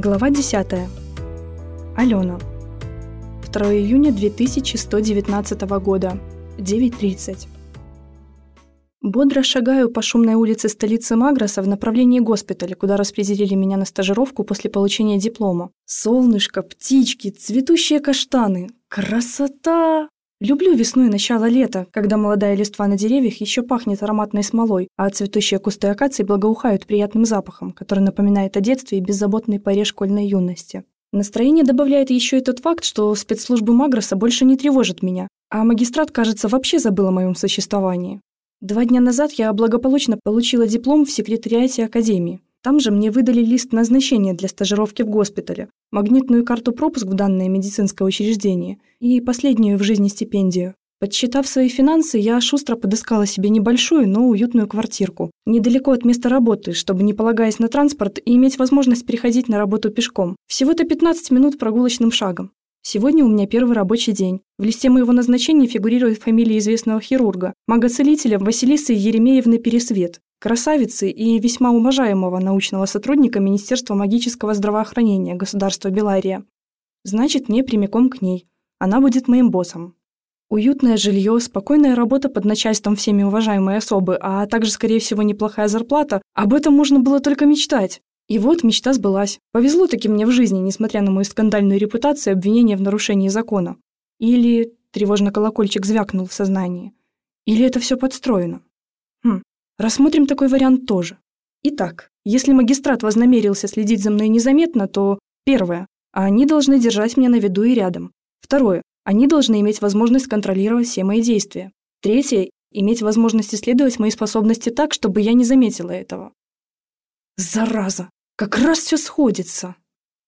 Глава 10. Алена. 2 июня 2119 года. 9.30. Бодро шагаю по шумной улице столицы Магроса в направлении госпиталя, куда распределили меня на стажировку после получения диплома. Солнышко, птички, цветущие каштаны. Красота! Люблю весну и начало лета, когда молодая листва на деревьях еще пахнет ароматной смолой, а цветущие кусты акаций благоухают приятным запахом, который напоминает о детстве и беззаботной паре школьной юности. Настроение добавляет еще и тот факт, что спецслужбы Магроса больше не тревожат меня, а магистрат, кажется, вообще забыл о моем существовании. Два дня назад я благополучно получила диплом в секретариате Академии. Там же мне выдали лист назначения для стажировки в госпитале, магнитную карту пропуск в данное медицинское учреждение и последнюю в жизни стипендию. Подсчитав свои финансы, я шустро подыскала себе небольшую, но уютную квартирку, недалеко от места работы, чтобы, не полагаясь на транспорт, иметь возможность переходить на работу пешком. Всего-то 15 минут прогулочным шагом. Сегодня у меня первый рабочий день. В листе моего назначения фигурирует фамилия известного хирурга, мага-целителя Василисы Еремеевны Пересвет красавицы и весьма уважаемого научного сотрудника Министерства магического здравоохранения государства Белария. Значит, мне прямиком к ней. Она будет моим боссом. Уютное жилье, спокойная работа под начальством всеми уважаемой особы, а также, скорее всего, неплохая зарплата – об этом можно было только мечтать. И вот мечта сбылась. Повезло таки мне в жизни, несмотря на мою скандальную репутацию и обвинение в нарушении закона. Или тревожно колокольчик звякнул в сознании. Или это все подстроено. Рассмотрим такой вариант тоже. Итак, если магистрат вознамерился следить за мной незаметно, то первое. Они должны держать меня на виду и рядом. Второе. Они должны иметь возможность контролировать все мои действия. Третье. Иметь возможность исследовать мои способности так, чтобы я не заметила этого. Зараза! Как раз все сходится.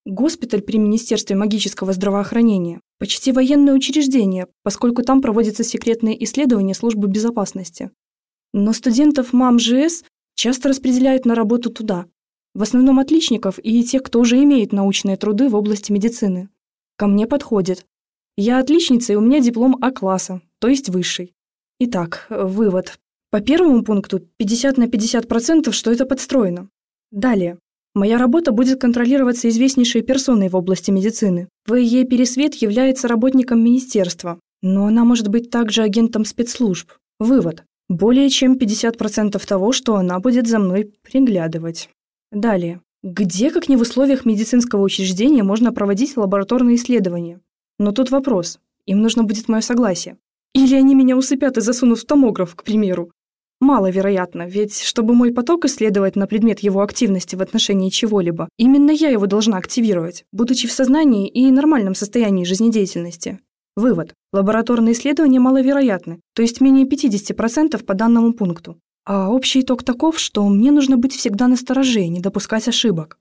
Госпиталь при Министерстве магического здравоохранения. Почти военное учреждение, поскольку там проводятся секретные исследования службы безопасности. Но студентов МАМ-ЖС часто распределяют на работу туда. В основном отличников и тех, кто уже имеет научные труды в области медицины. Ко мне подходит. Я отличница, и у меня диплом А-класса, то есть высший. Итак, вывод. По первому пункту 50 на 50%, что это подстроено. Далее. Моя работа будет контролироваться известнейшей персоной в области медицины. В.Е. Пересвет является работником министерства, но она может быть также агентом спецслужб. Вывод. Более чем 50% того, что она будет за мной приглядывать. Далее. Где, как не в условиях медицинского учреждения, можно проводить лабораторные исследования? Но тут вопрос. Им нужно будет мое согласие. Или они меня усыпят и засунут в томограф, к примеру. Маловероятно, ведь чтобы мой поток исследовать на предмет его активности в отношении чего-либо, именно я его должна активировать, будучи в сознании и нормальном состоянии жизнедеятельности. Вывод. Лабораторные исследования маловероятны, то есть менее 50% по данному пункту. А общий итог таков, что мне нужно быть всегда настороже и не допускать ошибок.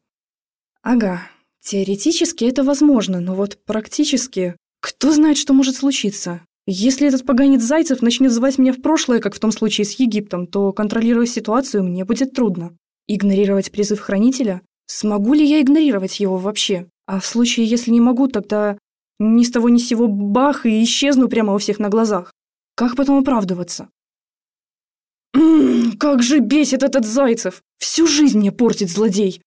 Ага, теоретически это возможно, но вот практически... Кто знает, что может случиться? Если этот поганец Зайцев начнет звать меня в прошлое, как в том случае с Египтом, то контролировать ситуацию мне будет трудно. Игнорировать призыв хранителя? Смогу ли я игнорировать его вообще? А в случае, если не могу, тогда ни с того ни с сего бах и исчезну прямо у всех на глазах. Как потом оправдываться? как же бесит этот Зайцев! Всю жизнь мне портит злодей!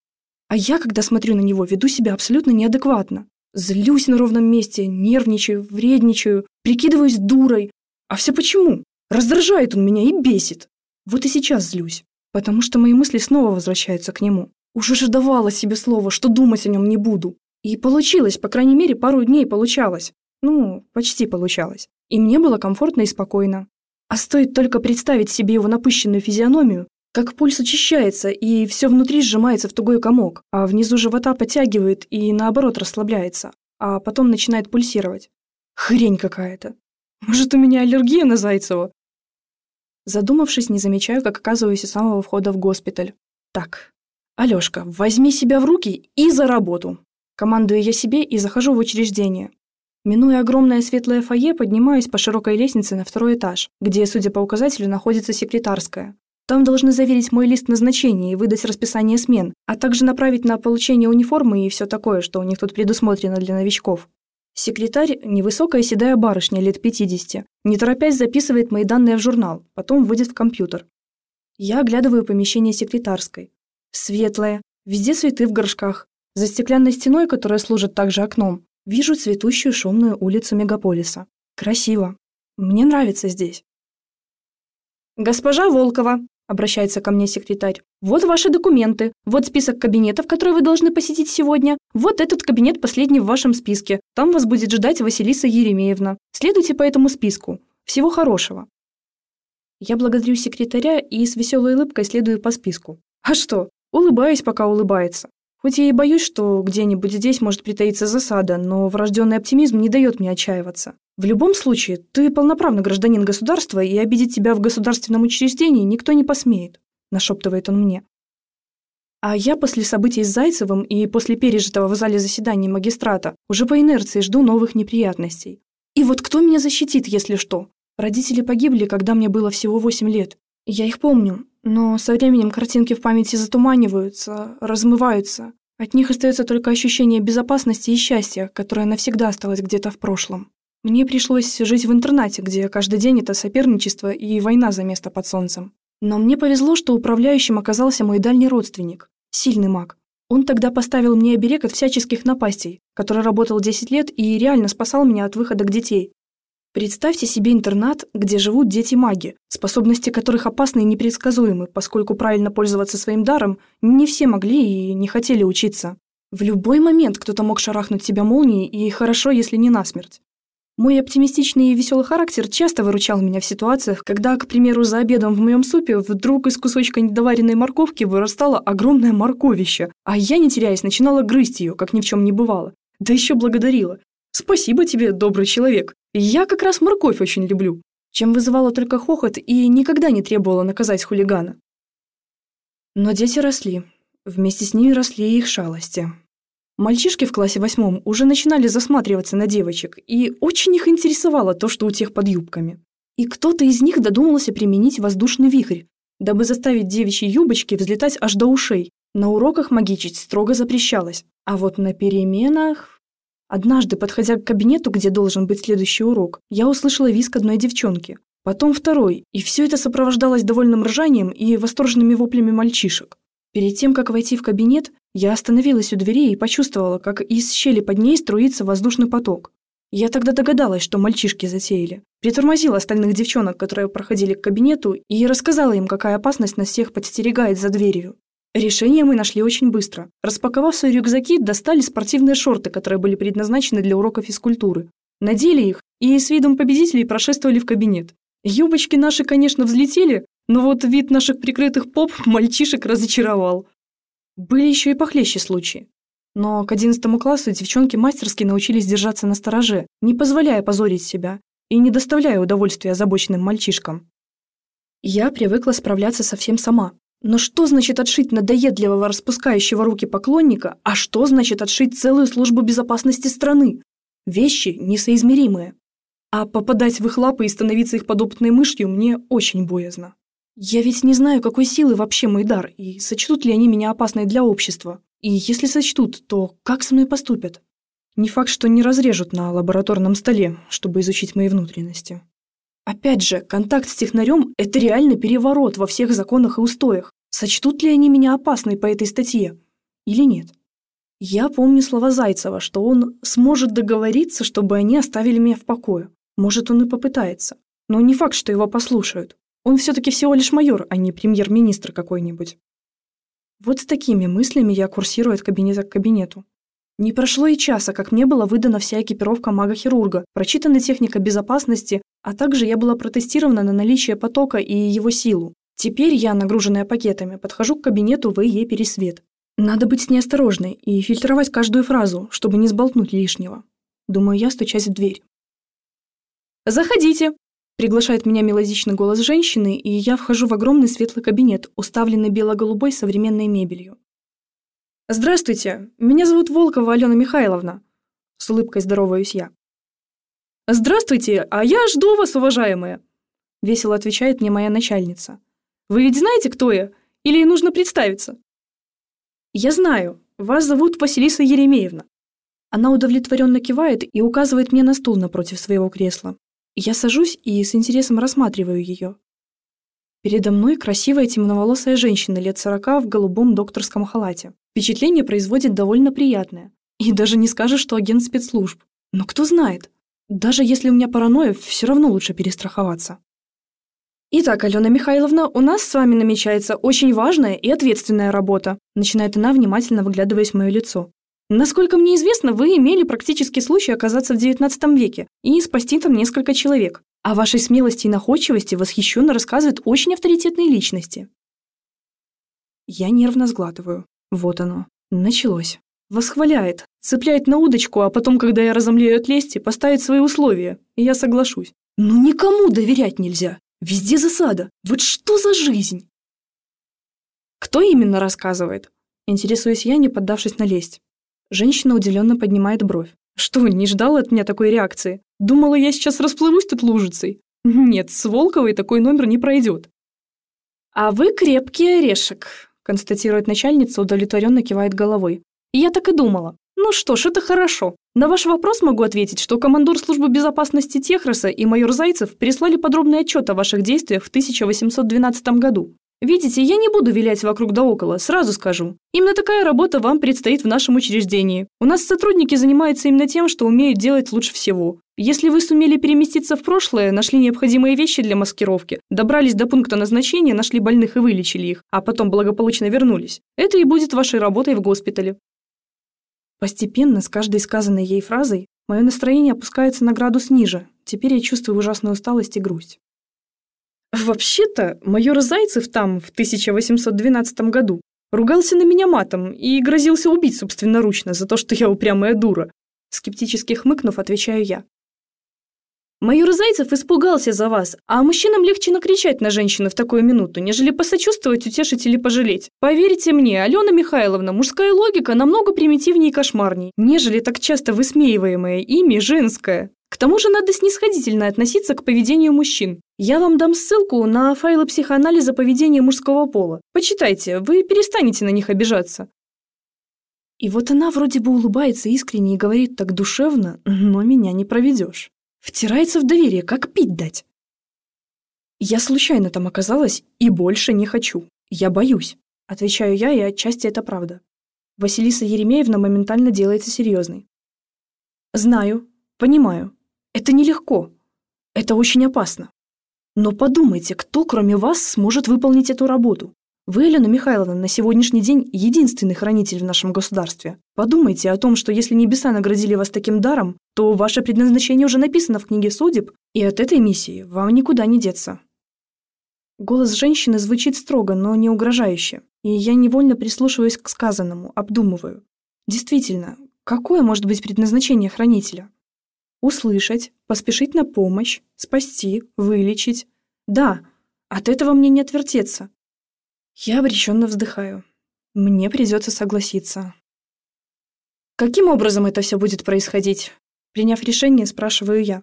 А я, когда смотрю на него, веду себя абсолютно неадекватно. Злюсь на ровном месте, нервничаю, вредничаю, прикидываюсь дурой. А все почему? Раздражает он меня и бесит. Вот и сейчас злюсь, потому что мои мысли снова возвращаются к нему. Уже же давала себе слово, что думать о нем не буду. И получилось, по крайней мере, пару дней получалось. Ну, почти получалось. И мне было комфортно и спокойно. А стоит только представить себе его напыщенную физиономию, как пульс учащается, и все внутри сжимается в тугой комок, а внизу живота подтягивает и наоборот расслабляется, а потом начинает пульсировать. Хрень какая-то. Может, у меня аллергия на Зайцева? Задумавшись, не замечаю, как оказываюсь у самого входа в госпиталь. Так, Алёшка, возьми себя в руки и за работу. Командую я себе и захожу в учреждение. Минуя огромное светлое фойе, поднимаюсь по широкой лестнице на второй этаж, где, судя по указателю, находится секретарская. Там должны заверить мой лист назначения и выдать расписание смен, а также направить на получение униформы и все такое, что у них тут предусмотрено для новичков. Секретарь – невысокая седая барышня лет 50, не торопясь записывает мои данные в журнал, потом вводит в компьютер. Я оглядываю помещение секретарской. Светлое, везде цветы в горшках, За стеклянной стеной, которая служит также окном, вижу цветущую шумную улицу мегаполиса. Красиво. Мне нравится здесь. «Госпожа Волкова», — обращается ко мне секретарь, «вот ваши документы, вот список кабинетов, которые вы должны посетить сегодня, вот этот кабинет последний в вашем списке, там вас будет ждать Василиса Еремеевна. Следуйте по этому списку. Всего хорошего». Я благодарю секретаря и с веселой улыбкой следую по списку. А что, улыбаюсь, пока улыбается. Хоть я и боюсь, что где-нибудь здесь может притаиться засада, но врожденный оптимизм не дает мне отчаиваться. В любом случае, ты полноправный гражданин государства, и обидеть тебя в государственном учреждении никто не посмеет, нашептывает он мне. А я после событий с Зайцевым и после пережитого в зале заседаний магистрата уже по инерции жду новых неприятностей. И вот кто меня защитит, если что? Родители погибли, когда мне было всего 8 лет. Я их помню, но со временем картинки в памяти затуманиваются, размываются. От них остается только ощущение безопасности и счастья, которое навсегда осталось где-то в прошлом. Мне пришлось жить в интернате, где каждый день это соперничество и война за место под солнцем. Но мне повезло, что управляющим оказался мой дальний родственник, сильный маг. Он тогда поставил мне оберег от всяческих напастей, который работал 10 лет и реально спасал меня от выхода к детей. Представьте себе интернат, где живут дети-маги, способности которых опасны и непредсказуемы, поскольку правильно пользоваться своим даром не все могли и не хотели учиться. В любой момент кто-то мог шарахнуть себя молнией, и хорошо, если не насмерть. Мой оптимистичный и веселый характер часто выручал меня в ситуациях, когда, к примеру, за обедом в моем супе вдруг из кусочка недоваренной морковки вырастало огромное морковище, а я, не теряясь, начинала грызть ее, как ни в чем не бывало. Да еще благодарила. «Спасибо тебе, добрый человек. Я как раз морковь очень люблю», чем вызывала только хохот и никогда не требовала наказать хулигана. Но дети росли. Вместе с ними росли и их шалости. Мальчишки в классе восьмом уже начинали засматриваться на девочек, и очень их интересовало то, что у тех под юбками. И кто-то из них додумался применить воздушный вихрь, дабы заставить девичьи юбочки взлетать аж до ушей. На уроках магичить строго запрещалось, а вот на переменах... Однажды, подходя к кабинету, где должен быть следующий урок, я услышала визг одной девчонки, потом второй, и все это сопровождалось довольным ржанием и восторженными воплями мальчишек. Перед тем, как войти в кабинет, я остановилась у двери и почувствовала, как из щели под ней струится воздушный поток. Я тогда догадалась, что мальчишки затеяли. Притормозила остальных девчонок, которые проходили к кабинету, и рассказала им, какая опасность нас всех подстерегает за дверью. Решение мы нашли очень быстро. Распаковав свои рюкзаки, достали спортивные шорты, которые были предназначены для урока физкультуры. Надели их и с видом победителей прошествовали в кабинет. Юбочки наши, конечно, взлетели, но вот вид наших прикрытых поп мальчишек разочаровал. Были еще и похлеще случаи. Но к одиннадцатому классу девчонки мастерски научились держаться на стороже, не позволяя позорить себя и не доставляя удовольствия озабоченным мальчишкам. Я привыкла справляться совсем сама. Но что значит отшить надоедливого распускающего руки поклонника, а что значит отшить целую службу безопасности страны? Вещи несоизмеримые. А попадать в их лапы и становиться их подопытной мышью мне очень боязно. Я ведь не знаю, какой силы вообще мой дар, и сочтут ли они меня опасной для общества. И если сочтут, то как со мной поступят? Не факт, что не разрежут на лабораторном столе, чтобы изучить мои внутренности. Опять же, контакт с технарем – это реально переворот во всех законах и устоях. Сочтут ли они меня опасной по этой статье? Или нет? Я помню слова Зайцева, что он сможет договориться, чтобы они оставили меня в покое. Может, он и попытается. Но не факт, что его послушают. Он все-таки всего лишь майор, а не премьер-министр какой-нибудь. Вот с такими мыслями я курсирую от кабинета к кабинету. Не прошло и часа, как мне была выдана вся экипировка мага-хирурга, прочитана техника безопасности, а также я была протестирована на наличие потока и его силу. Теперь я, нагруженная пакетами, подхожу к кабинету В.Е. Пересвет. Надо быть неосторожной и фильтровать каждую фразу, чтобы не сболтнуть лишнего. Думаю я, стучась в дверь. «Заходите!» Приглашает меня мелодичный голос женщины, и я вхожу в огромный светлый кабинет, уставленный бело-голубой современной мебелью. «Здравствуйте, меня зовут Волкова Алена Михайловна», – с улыбкой здороваюсь я. «Здравствуйте, а я жду вас, уважаемая», – весело отвечает мне моя начальница. «Вы ведь знаете, кто я? Или нужно представиться?» «Я знаю. Вас зовут Василиса Еремеевна». Она удовлетворенно кивает и указывает мне на стул напротив своего кресла. Я сажусь и с интересом рассматриваю ее. Передо мной красивая темноволосая женщина лет сорока в голубом докторском халате. Впечатление производит довольно приятное. И даже не скажешь, что агент спецслужб. Но кто знает. Даже если у меня паранойя, все равно лучше перестраховаться. «Итак, Алена Михайловна, у нас с вами намечается очень важная и ответственная работа», начинает она, внимательно выглядываясь в мое лицо. «Насколько мне известно, вы имели практический случай оказаться в XIX веке и спасти там несколько человек. О вашей смелости и находчивости восхищенно рассказывают очень авторитетные личности». Я нервно сглатываю. Вот оно. Началось. Восхваляет, цепляет на удочку, а потом, когда я разомлею от лести, поставит свои условия, и я соглашусь. Ну никому доверять нельзя. Везде засада. Вот что за жизнь? Кто именно рассказывает? Интересуюсь я, не поддавшись на лесть. Женщина удивленно поднимает бровь. Что, не ждала от меня такой реакции? Думала, я сейчас расплывусь тут лужицей? Нет, с Волковой такой номер не пройдет. А вы крепкий орешек, констатирует начальница, удовлетворенно кивает головой. Я так и думала. Ну что ж, это хорошо. На ваш вопрос могу ответить, что командор службы безопасности Техроса и майор Зайцев прислали подробный отчет о ваших действиях в 1812 году. Видите, я не буду вилять вокруг да около, сразу скажу. Именно такая работа вам предстоит в нашем учреждении. У нас сотрудники занимаются именно тем, что умеют делать лучше всего. Если вы сумели переместиться в прошлое, нашли необходимые вещи для маскировки, добрались до пункта назначения, нашли больных и вылечили их, а потом благополучно вернулись, это и будет вашей работой в госпитале. Постепенно, с каждой сказанной ей фразой, мое настроение опускается на градус ниже. Теперь я чувствую ужасную усталость и грусть. Вообще-то, майор Зайцев там, в 1812 году, ругался на меня матом и грозился убить собственноручно за то, что я упрямая дура. Скептически хмыкнув, отвечаю я. Майор Зайцев испугался за вас, а мужчинам легче накричать на женщину в такую минуту, нежели посочувствовать, утешить или пожалеть. Поверьте мне, Алена Михайловна, мужская логика намного примитивнее и кошмарней, нежели так часто высмеиваемая ими женская. К тому же надо снисходительно относиться к поведению мужчин. Я вам дам ссылку на файлы психоанализа поведения мужского пола. Почитайте, вы перестанете на них обижаться. И вот она вроде бы улыбается искренне и говорит так душевно, но меня не проведешь. Втирается в доверие, как пить дать. Я случайно там оказалась и больше не хочу. Я боюсь. Отвечаю я, и отчасти это правда. Василиса Еремеевна моментально делается серьезной. Знаю, понимаю. Это нелегко. Это очень опасно. Но подумайте, кто кроме вас сможет выполнить эту работу? Вы, Елена Михайловна, на сегодняшний день единственный хранитель в нашем государстве. Подумайте о том, что если небеса наградили вас таким даром, то ваше предназначение уже написано в книге судеб, и от этой миссии вам никуда не деться. Голос женщины звучит строго, но не угрожающе, и я невольно прислушиваюсь к сказанному, обдумываю. Действительно, какое может быть предназначение хранителя? Услышать, поспешить на помощь, спасти, вылечить. Да, от этого мне не отвертеться. Я обреченно вздыхаю. Мне придется согласиться. Каким образом это все будет происходить? Приняв решение, спрашиваю я.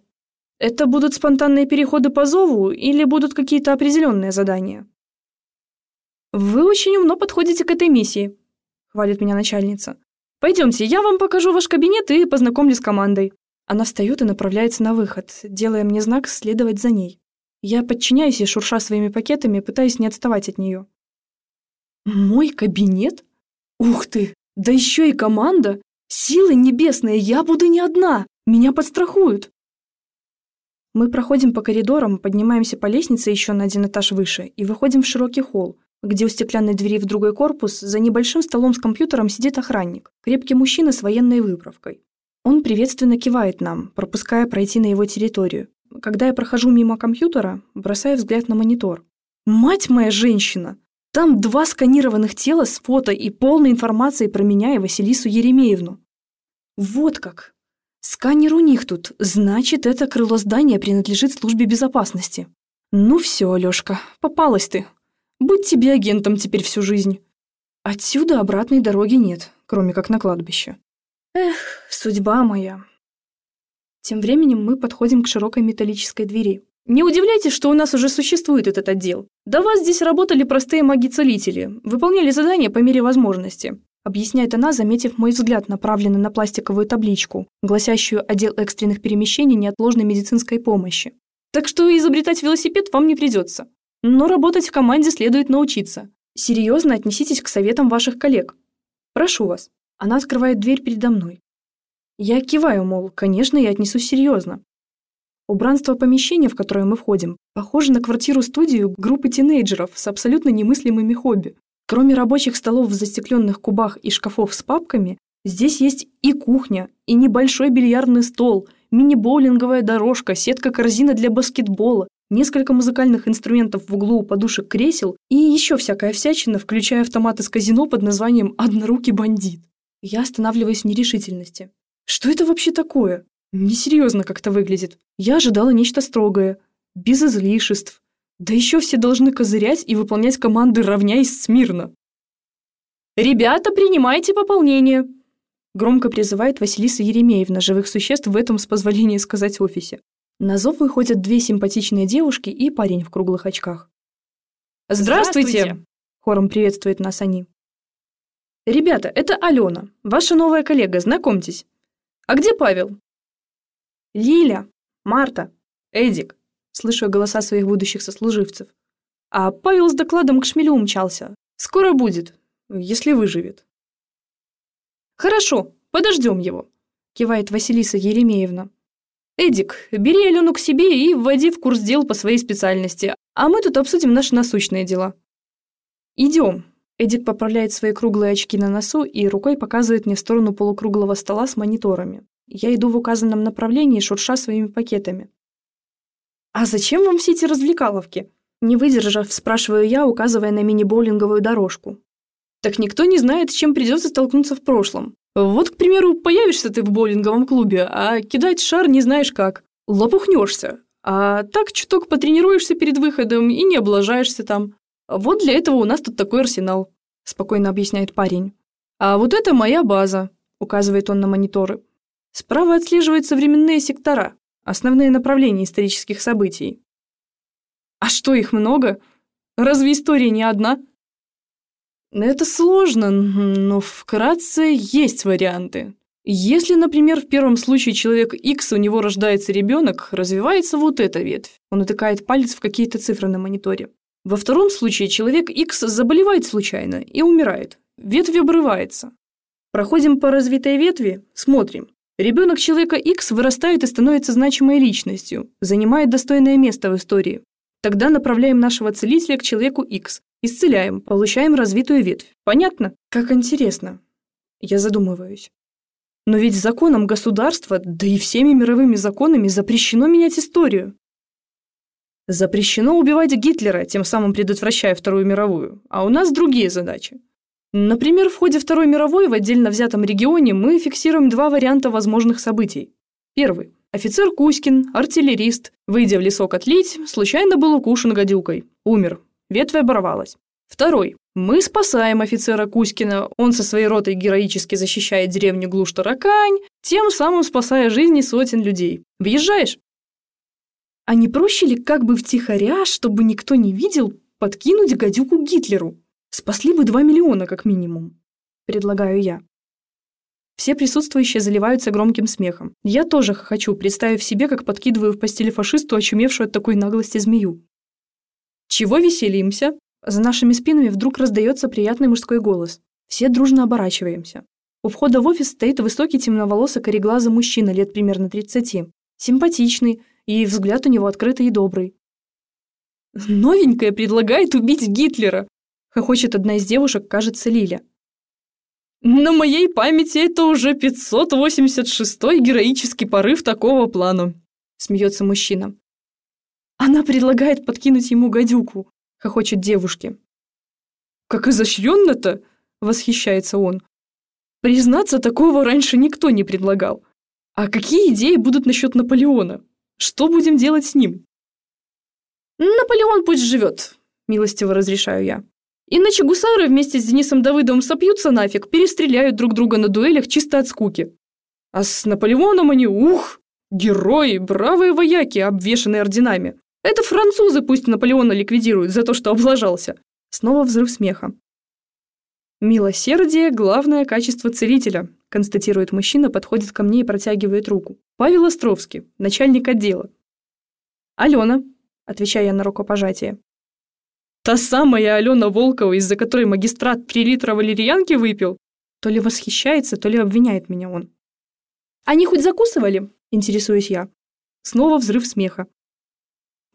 Это будут спонтанные переходы по зову или будут какие-то определенные задания? Вы очень умно подходите к этой миссии, хвалит меня начальница. Пойдемте, я вам покажу ваш кабинет и познакомлю с командой. Она встает и направляется на выход, делая мне знак следовать за ней. Я подчиняюсь и шурша своими пакетами, пытаюсь не отставать от нее. Мой кабинет? Ух ты! Да еще и команда! Силы небесные, я буду не одна! Меня подстрахуют! Мы проходим по коридорам, поднимаемся по лестнице еще на один этаж выше и выходим в широкий холл, где у стеклянной двери в другой корпус за небольшим столом с компьютером сидит охранник, крепкий мужчина с военной выправкой. Он приветственно кивает нам, пропуская пройти на его территорию. Когда я прохожу мимо компьютера, бросаю взгляд на монитор. «Мать моя женщина! Там два сканированных тела с фото и полной информацией про меня и Василису Еремеевну. Вот как. Сканер у них тут, значит, это крыло здания принадлежит службе безопасности. Ну все, Алёшка, попалась ты. Будь тебе агентом теперь всю жизнь. Отсюда обратной дороги нет, кроме как на кладбище. Эх, судьба моя. Тем временем мы подходим к широкой металлической двери. Не удивляйтесь, что у нас уже существует этот отдел. До вас здесь работали простые маги-целители, выполняли задания по мере возможности. Объясняет она, заметив мой взгляд, направленный на пластиковую табличку, гласящую «Отдел экстренных перемещений неотложной медицинской помощи». Так что изобретать велосипед вам не придется. Но работать в команде следует научиться. Серьезно отнеситесь к советам ваших коллег. Прошу вас». Она открывает дверь передо мной. Я киваю, мол, конечно, я отнесусь серьезно. Убранство помещения, в которое мы входим, похоже на квартиру-студию группы тинейджеров с абсолютно немыслимыми хобби. Кроме рабочих столов в застекленных кубах и шкафов с папками, здесь есть и кухня, и небольшой бильярдный стол, мини-боулинговая дорожка, сетка-корзина для баскетбола, несколько музыкальных инструментов в углу у подушек кресел и еще всякая всячина, включая автомат из казино под названием «Однорукий бандит». Я останавливаюсь в нерешительности. Что это вообще такое? Несерьезно как-то выглядит. Я ожидала нечто строгое, без излишеств. Да еще все должны козырять и выполнять команды «равняйсь смирно». «Ребята, принимайте пополнение!» Громко призывает Василиса Еремеевна живых существ в этом, с позволения сказать, офисе. На зов выходят две симпатичные девушки и парень в круглых очках. «Здравствуйте!», Здравствуйте. Хором приветствует нас они. «Ребята, это Алена, ваша новая коллега, знакомьтесь. А где Павел?» «Лиля, Марта, Эдик», слышу голоса своих будущих сослуживцев. А Павел с докладом к шмелю умчался. Скоро будет, если выживет. «Хорошо, подождем его», кивает Василиса Еремеевна. «Эдик, бери Алену к себе и вводи в курс дел по своей специальности, а мы тут обсудим наши насущные дела». «Идем». Эдик поправляет свои круглые очки на носу и рукой показывает мне в сторону полукруглого стола с мониторами. Я иду в указанном направлении, шурша своими пакетами. «А зачем вам все эти развлекаловки?» Не выдержав, спрашиваю я, указывая на мини-боулинговую дорожку. «Так никто не знает, с чем придется столкнуться в прошлом. Вот, к примеру, появишься ты в боулинговом клубе, а кидать шар не знаешь как. Лопухнешься. А так чуток потренируешься перед выходом и не облажаешься там. Вот для этого у нас тут такой арсенал», – спокойно объясняет парень. «А вот это моя база», – указывает он на мониторы. «Справа отслеживаются временные сектора, основные направления исторических событий». «А что, их много? Разве история не одна?» Это сложно, но вкратце есть варианты. Если, например, в первом случае человек X, у него рождается ребенок, развивается вот эта ветвь. Он утыкает палец в какие-то цифры на мониторе. Во втором случае человек X заболевает случайно и умирает. Ветвь обрывается. Проходим по развитой ветви, смотрим. Ребенок человека X вырастает и становится значимой личностью, занимает достойное место в истории. Тогда направляем нашего целителя к человеку X, Исцеляем, получаем развитую ветвь. Понятно? Как интересно. Я задумываюсь. Но ведь законом государства, да и всеми мировыми законами запрещено менять историю. Запрещено убивать Гитлера, тем самым предотвращая Вторую мировую. А у нас другие задачи. Например, в ходе Второй мировой в отдельно взятом регионе мы фиксируем два варианта возможных событий. Первый. Офицер Кузькин, артиллерист, выйдя в лесок отлить, случайно был укушен гадюкой. Умер. Ветвь оборвалась. Второй. Мы спасаем офицера Кузькина, он со своей ротой героически защищает деревню Глуш-Таракань, тем самым спасая жизни сотен людей. Въезжаешь? А не проще ли как бы втихаря, чтобы никто не видел, подкинуть гадюку Гитлеру? Спасли бы 2 миллиона как минимум, предлагаю я. Все присутствующие заливаются громким смехом. Я тоже хочу, представив себе, как подкидываю в постели фашисту, очумевшую от такой наглости змею. «Чего веселимся?» За нашими спинами вдруг раздается приятный мужской голос. Все дружно оборачиваемся. У входа в офис стоит высокий темноволосый кореглазый мужчина лет примерно 30. Симпатичный, и взгляд у него открытый и добрый. «Новенькая предлагает убить Гитлера!» Хохочет одна из девушек, кажется, Лиля. «На моей памяти это уже 586-й героический порыв такого плана», смеется мужчина. Она предлагает подкинуть ему гадюку, хохочет девушке. Как изощренно-то, восхищается он. Признаться, такого раньше никто не предлагал. А какие идеи будут насчет Наполеона? Что будем делать с ним? Наполеон пусть живет, милостиво разрешаю я. Иначе гусары вместе с Денисом Давыдовым сопьются нафиг, перестреляют друг друга на дуэлях чисто от скуки. А с Наполеоном они, ух, герои, бравые вояки, обвешанные орденами. Это французы пусть Наполеона ликвидируют за то, что облажался. Снова взрыв смеха. «Милосердие – главное качество целителя», констатирует мужчина, подходит ко мне и протягивает руку. «Павел Островский, начальник отдела». «Алена», – отвечаю я на рукопожатие. «Та самая Алена Волкова, из-за которой магистрат три литра валерьянки выпил?» То ли восхищается, то ли обвиняет меня он. «Они хоть закусывали?» – интересуюсь я. Снова взрыв смеха.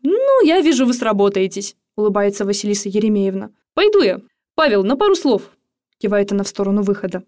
«Ну, я вижу, вы сработаетесь», – улыбается Василиса Еремеевна. «Пойду я. Павел, на пару слов», – кивает она в сторону выхода.